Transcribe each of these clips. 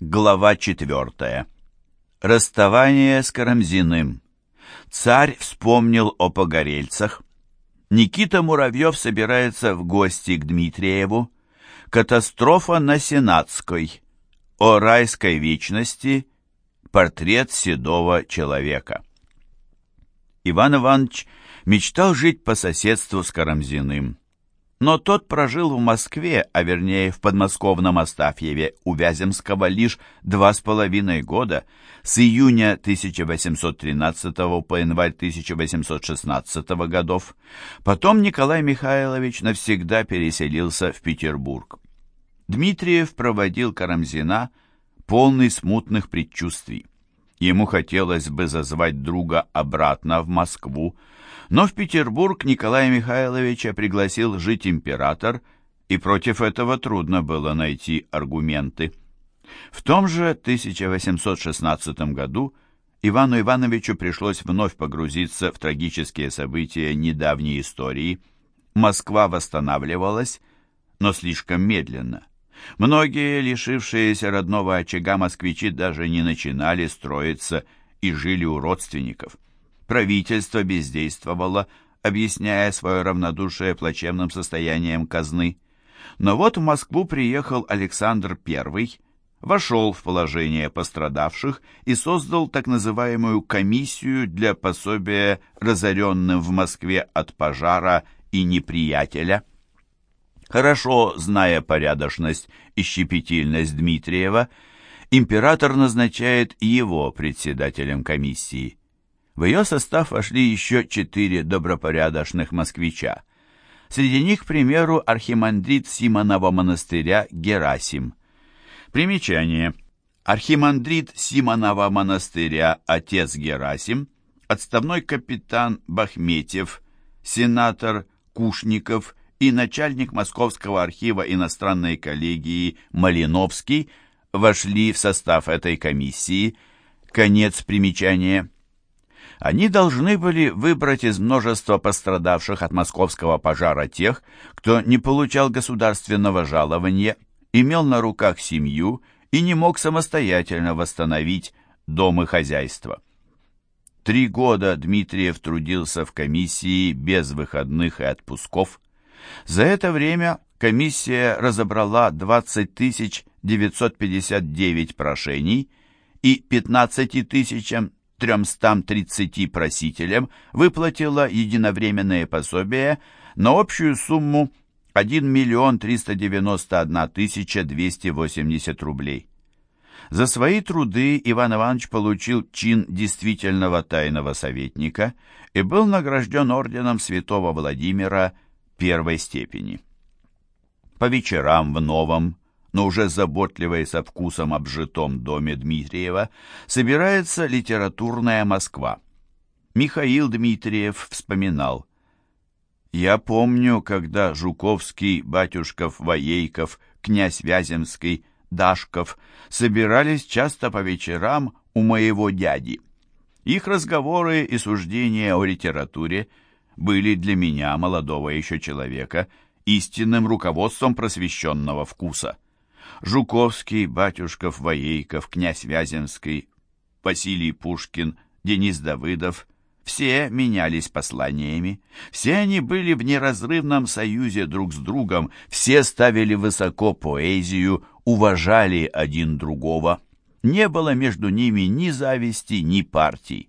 Глава четвертая. Расставание с Карамзиным. Царь вспомнил о погорельцах. Никита Муравьев собирается в гости к Дмитриеву. Катастрофа на Сенатской. О райской вечности. Портрет седого человека. Иван Иванович мечтал жить по соседству с Карамзиным. Но тот прожил в Москве, а вернее в подмосковном Астафьеве у Вяземского лишь два с половиной года, с июня 1813 по январь 1816 годов. Потом Николай Михайлович навсегда переселился в Петербург. Дмитриев проводил Карамзина полный смутных предчувствий. Ему хотелось бы зазвать друга обратно в Москву, но в Петербург Николая Михайловича пригласил жить император, и против этого трудно было найти аргументы. В том же 1816 году Ивану Ивановичу пришлось вновь погрузиться в трагические события недавней истории. Москва восстанавливалась, но слишком медленно. Многие, лишившиеся родного очага москвичи, даже не начинали строиться и жили у родственников. Правительство бездействовало, объясняя свое равнодушие плачевным состоянием казны. Но вот в Москву приехал Александр I, вошел в положение пострадавших и создал так называемую комиссию для пособия разоренным в Москве от пожара и неприятеля. Хорошо зная порядочность и щепетильность Дмитриева, император назначает его председателем комиссии. В ее состав вошли еще четыре добропорядочных москвича. Среди них, к примеру, архимандрит Симонова монастыря Герасим. Примечание. Архимандрит Симонова монастыря отец Герасим, отставной капитан Бахметьев, сенатор Кушников и начальник Московского архива иностранной коллегии Малиновский вошли в состав этой комиссии. Конец примечания. Они должны были выбрать из множества пострадавших от московского пожара тех, кто не получал государственного жалования, имел на руках семью и не мог самостоятельно восстановить дом и хозяйство. Три года Дмитриев трудился в комиссии без выходных и отпусков. За это время комиссия разобрала 20 959 прошений и 15 тысячам 330 просителям выплатила единовременное пособие на общую сумму 1 миллион 391 тысяча 280 рублей. За свои труды Иван Иванович получил чин действительного тайного советника и был награжден орденом святого Владимира первой степени. По вечерам в новом, но уже заботливо и со вкусом обжитом доме Дмитриева, собирается литературная Москва. Михаил Дмитриев вспоминал. «Я помню, когда Жуковский, Батюшков, Воейков, князь Вяземский, Дашков собирались часто по вечерам у моего дяди. Их разговоры и суждения о литературе были для меня, молодого еще человека, истинным руководством просвещенного вкуса». Жуковский, Батюшков, Воейков, князь Вяземский, Василий Пушкин, Денис Давыдов – все менялись посланиями, все они были в неразрывном союзе друг с другом, все ставили высоко поэзию, уважали один другого. Не было между ними ни зависти, ни партий.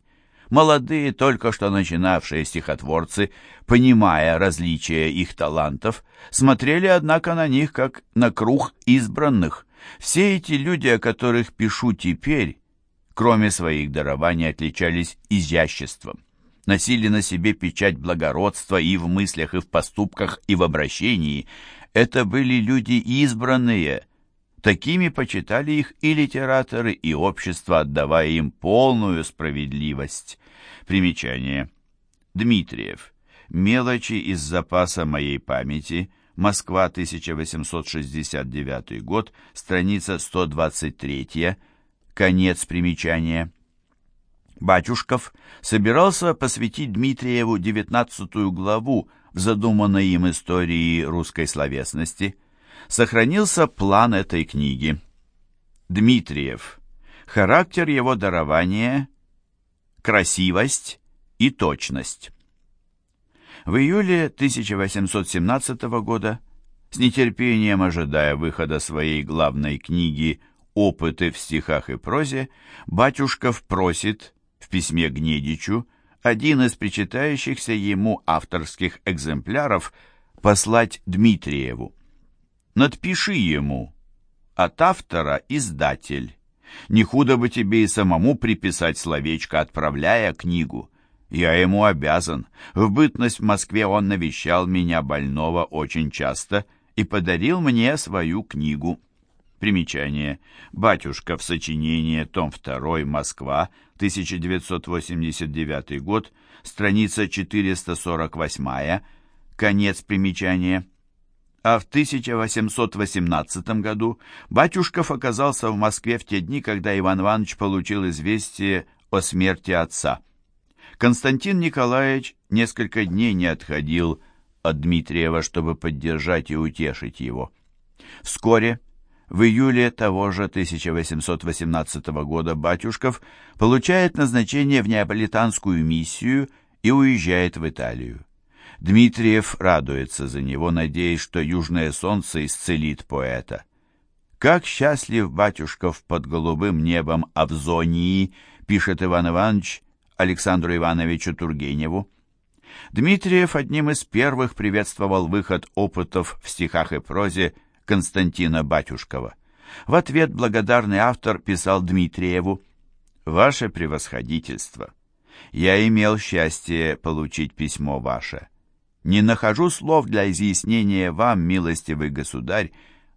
Молодые, только что начинавшие стихотворцы, понимая различия их талантов, смотрели, однако, на них как на круг избранных. Все эти люди, о которых пишу теперь, кроме своих дарований, отличались изяществом. Носили на себе печать благородства и в мыслях, и в поступках, и в обращении. Это были люди избранные, Такими почитали их и литераторы, и общество, отдавая им полную справедливость. Примечание. Дмитриев. Мелочи из запаса моей памяти. Москва, 1869 год, страница 123. Конец примечания. Батюшков собирался посвятить Дмитриеву девятнадцатую главу в задуманной им истории русской словесности – сохранился план этой книги. Дмитриев. Характер его дарования – красивость и точность. В июле 1817 года, с нетерпением ожидая выхода своей главной книги «Опыты в стихах и прозе», Батюшков просит в письме Гнедичу один из причитающихся ему авторских экземпляров послать Дмитриеву. Надпиши ему. От автора издатель. Не худо бы тебе и самому приписать словечко, отправляя книгу. Я ему обязан. В бытность в Москве он навещал меня больного очень часто и подарил мне свою книгу. Примечание. Батюшка в сочинении, том 2, Москва, 1989 год, страница 448, конец примечания. А в 1818 году Батюшков оказался в Москве в те дни, когда Иван Иванович получил известие о смерти отца. Константин Николаевич несколько дней не отходил от Дмитриева, чтобы поддержать и утешить его. Вскоре, в июле того же 1818 года, Батюшков получает назначение в неаполитанскую миссию и уезжает в Италию. Дмитриев радуется за него, надеясь, что южное солнце исцелит поэта. «Как счастлив батюшков под голубым небом Авзонии», пишет Иван Иванович Александру Ивановичу Тургеневу. Дмитриев одним из первых приветствовал выход опытов в стихах и прозе Константина Батюшкова. В ответ благодарный автор писал Дмитриеву «Ваше превосходительство, я имел счастье получить письмо ваше. Не нахожу слов для изъяснения вам, милостивый государь,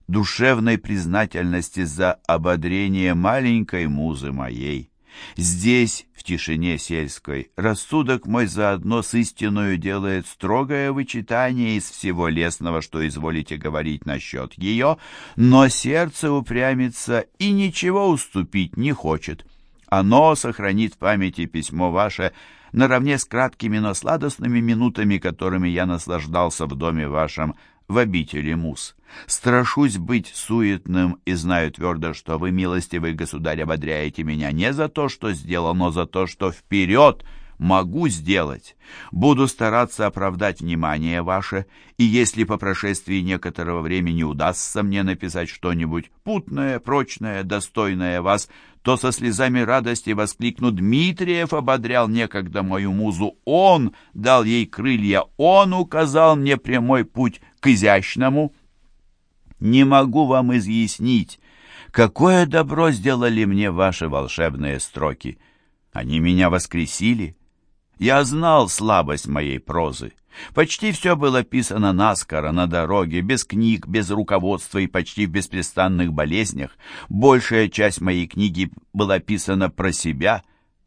душевной признательности за ободрение маленькой музы моей. Здесь, в тишине сельской, рассудок мой заодно с истиною делает строгое вычитание из всего лесного, что изволите говорить насчет ее, но сердце упрямится и ничего уступить не хочет. Оно сохранит в памяти письмо ваше наравне с краткими, но сладостными минутами, которыми я наслаждался в доме вашем, в обители Мус. Страшусь быть суетным и знаю твердо, что вы, милостивый государь, ободряете меня не за то, что сделал, но за то, что вперед могу сделать. Буду стараться оправдать внимание ваше, и если по прошествии некоторого времени удастся мне написать что-нибудь путное, прочное, достойное вас, то со слезами радости воскликну «Дмитриев ободрял некогда мою музу, он дал ей крылья, он указал мне прямой путь к изящному». Не могу вам изъяснить, какое добро сделали мне ваши волшебные строки. Они меня воскресили, я знал слабость моей прозы. Почти все было писано наскоро, на дороге, без книг, без руководства и почти в беспрестанных болезнях. Большая часть моей книги была писана про себя.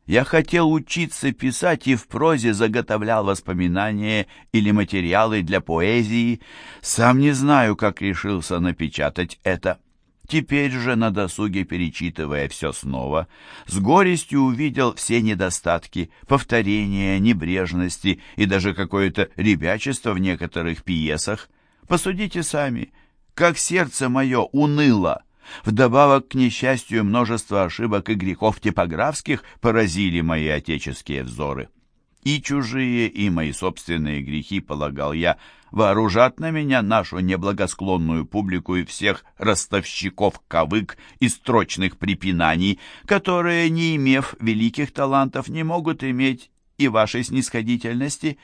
Я хотел учиться писать и в прозе заготовлял воспоминания или материалы для поэзии. Сам не знаю, как решился напечатать это. Теперь же, на досуге перечитывая все снова, с горестью увидел все недостатки, повторения, небрежности и даже какое-то ребячество в некоторых пьесах. Посудите сами, как сердце мое уныло. Вдобавок, к несчастью, множество ошибок и грехов типографских поразили мои отеческие взоры. И чужие, и мои собственные грехи, полагал я, вооружат на меня нашу неблагосклонную публику и всех ростовщиков кавык и строчных препинаний, которые, не имев великих талантов, не могут иметь и вашей снисходительности.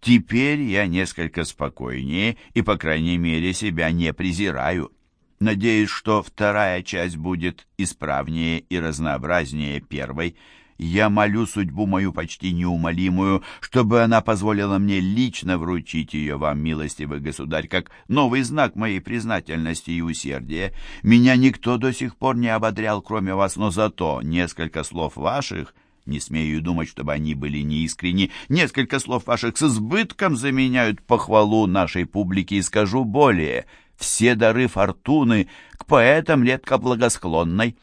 Теперь я несколько спокойнее и, по крайней мере, себя не презираю. Надеюсь, что вторая часть будет исправнее и разнообразнее первой, я молю судьбу мою почти неумолимую, чтобы она позволила мне лично вручить ее вам, милостивый государь, как новый знак моей признательности и усердия. Меня никто до сих пор не ободрял, кроме вас, но зато несколько слов ваших не смею думать, чтобы они были неискренни. Несколько слов ваших с избытком заменяют похвалу нашей публики, и скажу более. Все дары фортуны к поэтам редко благосклонной.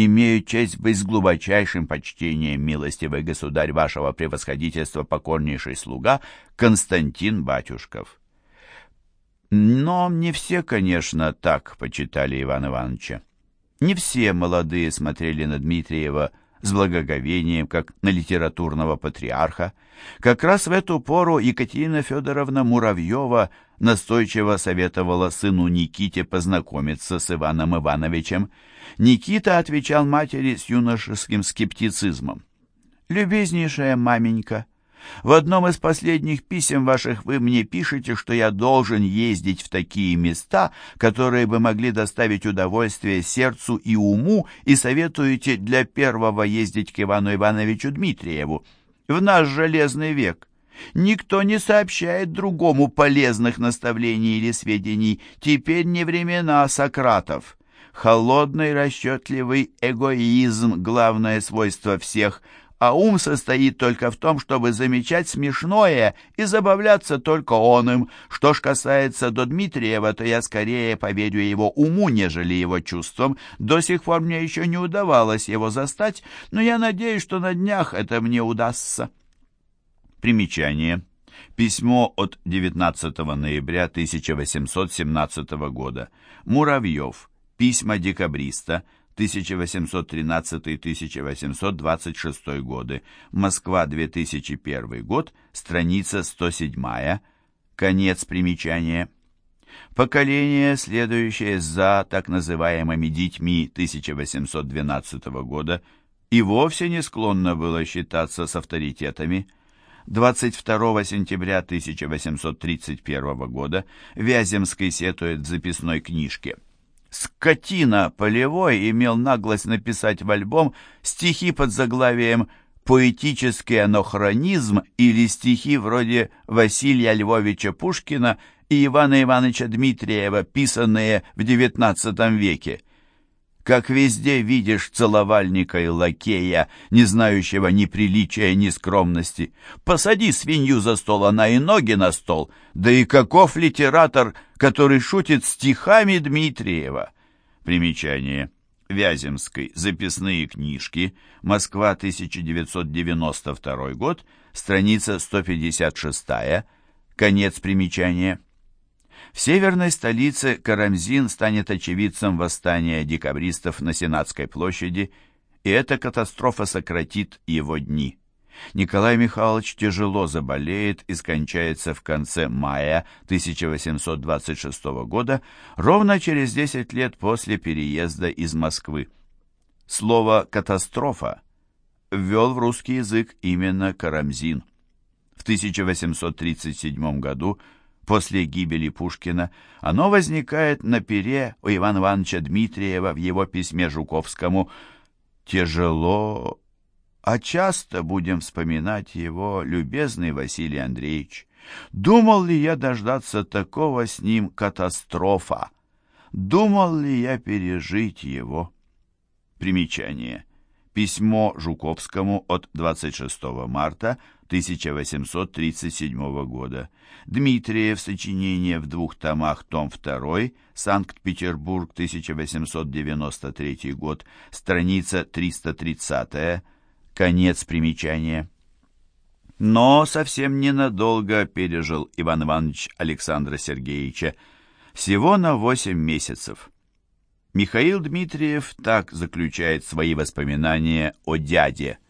Имею честь быть с глубочайшим почтением, милостивый государь вашего превосходительства, покорнейший слуга Константин Батюшков. Но не все, конечно, так почитали Ивана Ивановича. Не все молодые смотрели на Дмитриева с благоговением, как на литературного патриарха. Как раз в эту пору Екатерина Федоровна Муравьева настойчиво советовала сыну Никите познакомиться с Иваном Ивановичем. Никита отвечал матери с юношеским скептицизмом. «Любезнейшая маменька, в одном из последних писем ваших вы мне пишете, что я должен ездить в такие места, которые бы могли доставить удовольствие сердцу и уму, и советуете для первого ездить к Ивану Ивановичу Дмитриеву. В наш железный век никто не сообщает другому полезных наставлений или сведений. Теперь не времена Сократов. Холодный расчетливый эгоизм – главное свойство всех – а ум состоит только в том, чтобы замечать смешное и забавляться только он им. Что ж касается до Дмитриева, то я скорее поверю его уму, нежели его чувствам. До сих пор мне еще не удавалось его застать, но я надеюсь, что на днях это мне удастся. Примечание. Письмо от 19 ноября 1817 года. Муравьев. Письма декабриста. 1813-1826 годы, Москва, 2001 год, страница 107, конец примечания. Поколение, следующее за так называемыми детьми 1812 года, и вовсе не склонно было считаться с авторитетами. 22 сентября 1831 года Вяземский сетует в записной книжке – Скотина Полевой имел наглость написать в альбом стихи под заглавием «Поэтический анахронизм» или стихи вроде Василия Львовича Пушкина и Ивана Ивановича Дмитриева, писанные в XIX веке как везде видишь целовальника и лакея, не знающего ни приличия, ни скромности. Посади свинью за стол, она и ноги на стол. Да и каков литератор, который шутит стихами Дмитриева? Примечание. Вяземской. Записные книжки. Москва, 1992 год. Страница 156. Конец примечания. В северной столице Карамзин станет очевидцем восстания декабристов на Сенатской площади, и эта катастрофа сократит его дни. Николай Михайлович тяжело заболеет и скончается в конце мая 1826 года, ровно через 10 лет после переезда из Москвы. Слово «катастрофа» ввел в русский язык именно Карамзин. В 1837 году После гибели Пушкина оно возникает на пере у Ивана Ивановича Дмитриева в его письме Жуковскому «Тяжело, а часто будем вспоминать его, любезный Василий Андреевич. Думал ли я дождаться такого с ним катастрофа? Думал ли я пережить его?» Примечание. Письмо Жуковскому от 26 марта 1837 года. Дмитриев. Сочинение в двух томах. Том 2. Санкт-Петербург. 1893 год. Страница 330. Конец примечания. Но совсем ненадолго пережил Иван Иванович Александра Сергеевича. Всего на восемь месяцев. Михаил Дмитриев так заключает свои воспоминания о дяде –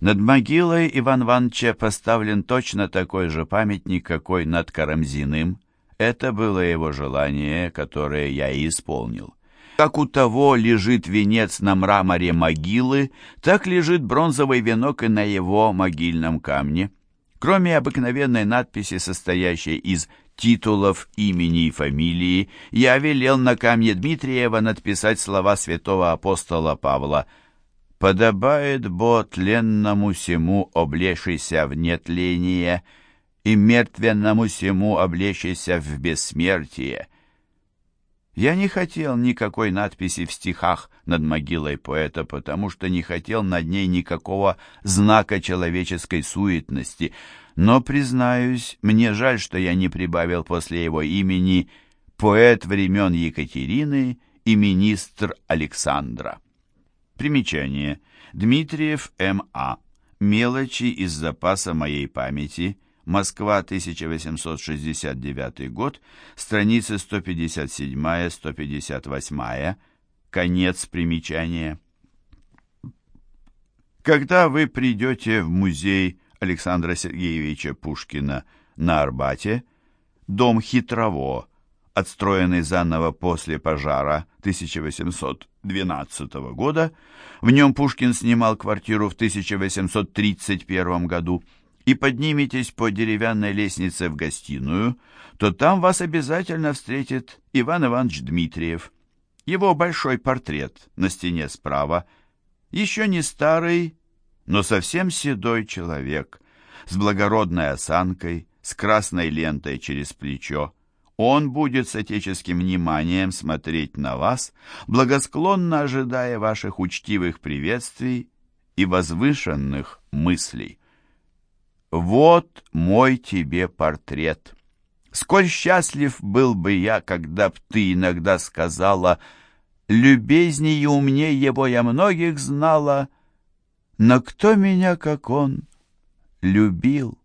над могилой Иван Ивановича поставлен точно такой же памятник, какой над Карамзиным. Это было его желание, которое я и исполнил. Как у того лежит венец на мраморе могилы, так лежит бронзовый венок и на его могильном камне. Кроме обыкновенной надписи, состоящей из титулов, имени и фамилии, я велел на камне Дмитриева надписать слова святого апостола Павла – подобает бо тленному сему облечься в нетление и мертвенному сему облечься в бессмертие. Я не хотел никакой надписи в стихах над могилой поэта, потому что не хотел над ней никакого знака человеческой суетности, но, признаюсь, мне жаль, что я не прибавил после его имени поэт времен Екатерины и министр Александра. Примечание. Дмитриев М.А. Мелочи из запаса моей памяти. Москва, 1869 год. Страницы 157-158. Конец примечания. Когда вы придете в музей Александра Сергеевича Пушкина на Арбате, дом Хитрово, отстроенный заново после пожара 1812 года, в нем Пушкин снимал квартиру в 1831 году, и подниметесь по деревянной лестнице в гостиную, то там вас обязательно встретит Иван Иванович Дмитриев. Его большой портрет на стене справа, еще не старый, но совсем седой человек, с благородной осанкой, с красной лентой через плечо. Он будет с отеческим вниманием смотреть на вас, благосклонно ожидая ваших учтивых приветствий и возвышенных мыслей. Вот мой тебе портрет. Сколь счастлив был бы я, когда б ты иногда сказала, «Любезней и умней его я многих знала, но кто меня, как он, любил?»